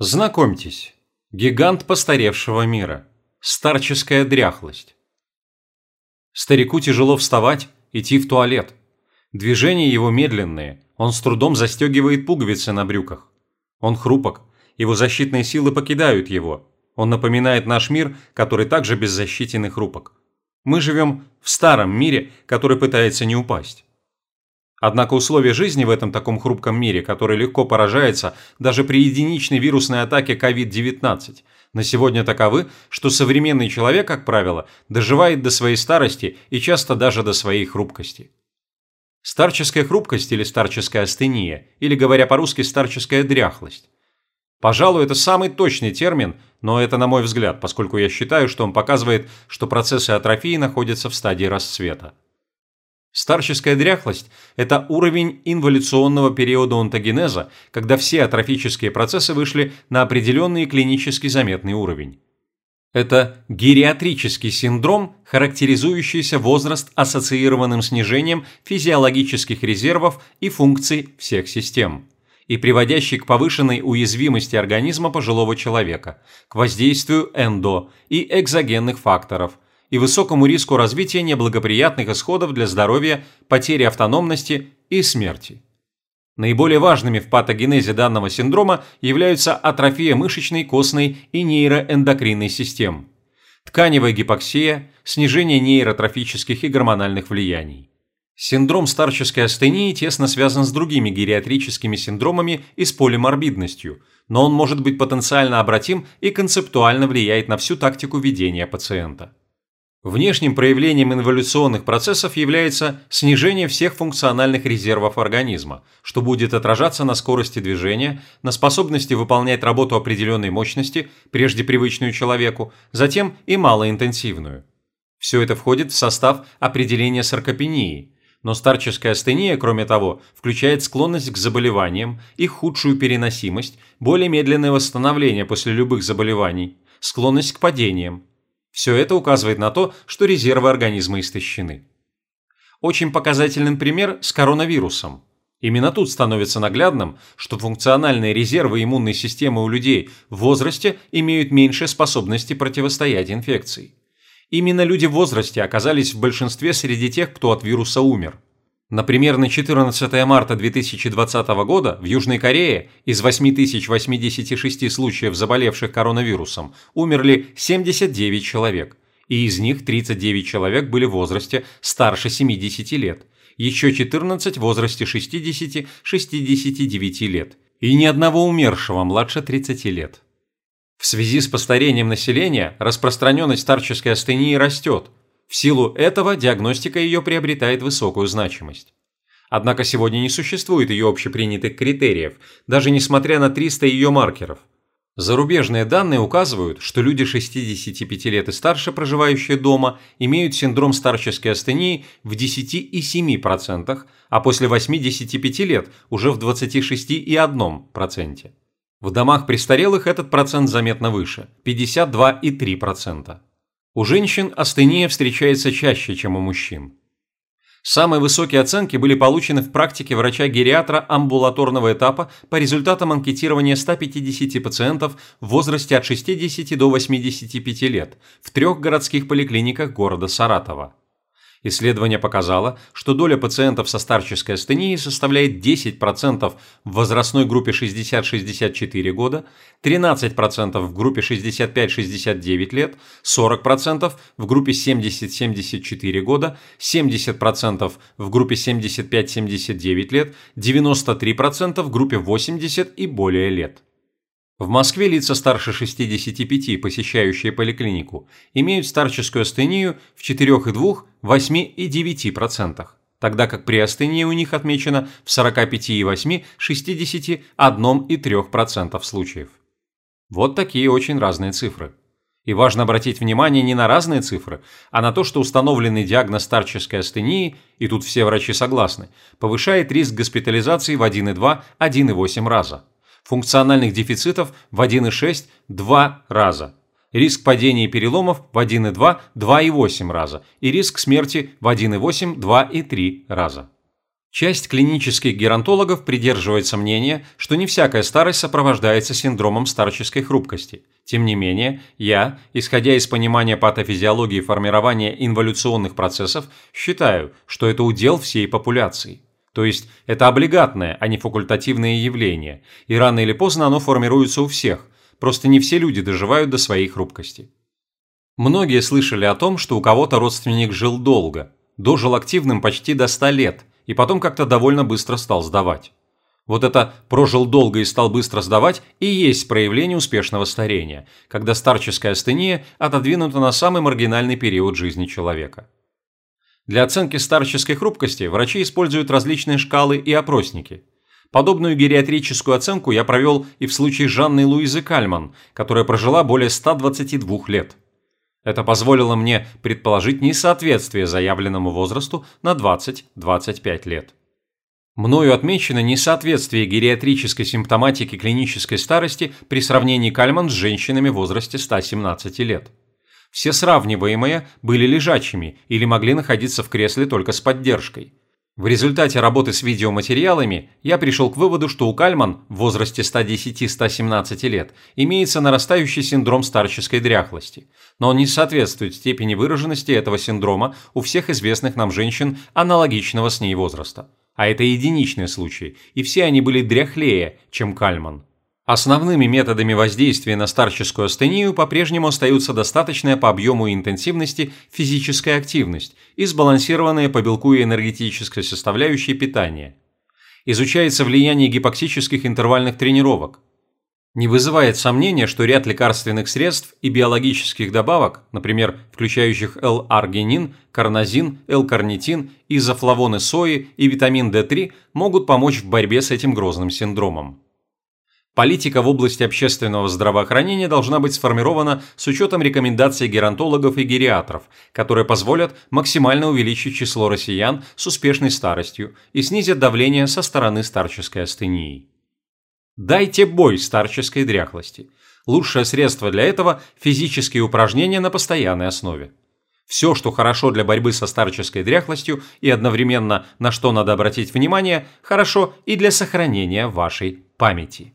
Знакомьтесь, гигант постаревшего мира, старческая дряхлость. Старику тяжело вставать, идти в туалет. Движения его медленные, он с трудом застегивает пуговицы на брюках. Он хрупок, его защитные силы покидают его. Он напоминает наш мир, который также беззащитен и хрупок. Мы живем в старом мире, который пытается не упасть. Однако условия жизни в этом таком хрупком мире, который легко поражается даже при единичной вирусной атаке COVID-19, на сегодня таковы, что современный человек, как правило, доживает до своей старости и часто даже до своей хрупкости. Старческая хрупкость или старческая астения, или, говоря по-русски, старческая дряхлость. Пожалуй, это самый точный термин, но это на мой взгляд, поскольку я считаю, что он показывает, что процессы атрофии находятся в стадии расцвета. Старческая дряхлость – это уровень инволюционного периода онтогенеза, когда все атрофические процессы вышли на определенный клинически заметный уровень. Это гериатрический синдром, характеризующийся возраст ассоциированным снижением физиологических резервов и функций всех систем и приводящий к повышенной уязвимости организма пожилого человека, к воздействию эндо- и экзогенных факторов – и высокому риску развития неблагоприятных исходов для здоровья, потери автономности и смерти. Наиболее важными в патогенезе данного синдрома являются атрофия мышечной, костной и нейроэндокринной систем, тканевая гипоксия, снижение нейротрофических и гормональных влияний. Синдром старческой астении тесно связан с другими гериатрическими синдромами и с полиморбидностью, но он может быть потенциально обратим и концептуально влияет на всю тактику ведения пациента. Внешним проявлением инволюционных процессов является снижение всех функциональных резервов организма, что будет отражаться на скорости движения, на способности выполнять работу определенной мощности, прежде привычную человеку, затем и малоинтенсивную. Все это входит в состав определения саркопении, но старческая астения, кроме того, включает склонность к заболеваниям, их худшую переносимость, более медленное восстановление после любых заболеваний, склонность к падениям, все это указывает на то, что резервы организма истощены. Очень показательный пример с коронавирусом. Именно тут становится наглядным, что функциональные резервы иммунной системы у людей в возрасте имеют меньшие способности противостоять инфекции. Именно люди в возрасте оказались в большинстве среди тех, кто от вируса умер – Например, на 14 марта 2020 года в Южной Корее из 8086 случаев заболевших коронавирусом умерли 79 человек, и из них 39 человек были в возрасте старше 70 лет, еще 14 в возрасте 60-69 лет, и ни одного умершего младше 30 лет. В связи с постарением населения распространенность старческой астении растет – в силу этого диагностика ее приобретает высокую значимость. Однако сегодня не существует ее общепринятых критериев, даже несмотря на 300 ее маркеров. Зарубежные данные указывают, что люди 65 лет и старше, проживающие дома, имеют синдром старческой астении в 10,7%, а после 85 лет уже в 26,1%. В домах престарелых этот процент заметно выше – 52,3%. У женщин астения встречается чаще, чем у мужчин. Самые высокие оценки были получены в практике врача-гериатра амбулаторного этапа по результатам анкетирования 150 пациентов в возрасте от 60 до 85 лет в трех городских поликлиниках города Саратова. Исследование показало, что доля пациентов со старческой астенией составляет 10% в возрастной группе 60-64 года, 13% в группе 65-69 лет, 40% в группе 70-74 года, 70% в группе 75-79 лет, 93% в группе 80 и более лет. В Москве лица старше 65, посещающие поликлинику, имеют старческую астению в 4,2, 8 и 9%, тогда как при астении у них отмечено в 45,8, 61 и 3% случаев. Вот такие очень разные цифры. И важно обратить внимание не на разные цифры, а на то, что установленный диагноз старческой астении, и тут все врачи согласны, повышает риск госпитализации в 1,2, 1,8 раза функциональных дефицитов в 1,6-2 раза, риск падения и переломов в 1,2-2,8 раза и риск смерти в 1,8-2,3 раза. Часть клинических геронтологов придерживается мнения, что не всякая старость сопровождается синдромом старческой хрупкости. Тем не менее, я, исходя из понимания патофизиологии формирования инволюционных процессов, считаю, что это удел всей популяции. То есть это облигатное, а не факультативное явление, и рано или поздно оно формируется у всех, просто не все люди доживают до своей хрупкости. Многие слышали о том, что у кого-то родственник жил долго, дожил активным почти до 100 лет, и потом как-то довольно быстро стал сдавать. Вот это «прожил долго и стал быстро сдавать» и есть проявление успешного старения, когда старческая астения отодвинута на самый маргинальный период жизни человека. Для оценки старческой хрупкости врачи используют различные шкалы и опросники. Подобную гериатрическую оценку я провел и в случае Жанны Луизы Кальман, которая прожила более 122 лет. Это позволило мне предположить несоответствие заявленному возрасту на 20-25 лет. Мною отмечено несоответствие гериатрической симптоматики клинической старости при сравнении Кальман с женщинами в возрасте 117 лет. Все сравниваемые были лежачими или могли находиться в кресле только с поддержкой. В результате работы с видеоматериалами я пришел к выводу, что у Кальман в возрасте 110-117 лет имеется нарастающий синдром старческой дряхлости, но он не соответствует степени выраженности этого синдрома у всех известных нам женщин аналогичного с ней возраста. А это единичные случаи, и все они были дряхлее, чем Кальман. Основными методами воздействия на старческую астению по-прежнему остаются достаточная по объему и интенсивности физическая активность и сбалансированная по белку и энергетической составляющей питания. Изучается влияние гипоксических интервальных тренировок. Не вызывает сомнения, что ряд лекарственных средств и биологических добавок, например, включающих L-аргинин, карнозин, L-карнитин, изофлавоны сои и витамин D3, могут помочь в борьбе с этим грозным синдромом. Политика в области общественного здравоохранения должна быть сформирована с учетом рекомендаций геронтологов и гериатров, которые позволят максимально увеличить число россиян с успешной старостью и снизят давление со стороны старческой астении. Дайте бой старческой дряхлости. Лучшее средство для этого – физические упражнения на постоянной основе. Все, что хорошо для борьбы со старческой дряхлостью и одновременно на что надо обратить внимание, хорошо и для сохранения вашей памяти.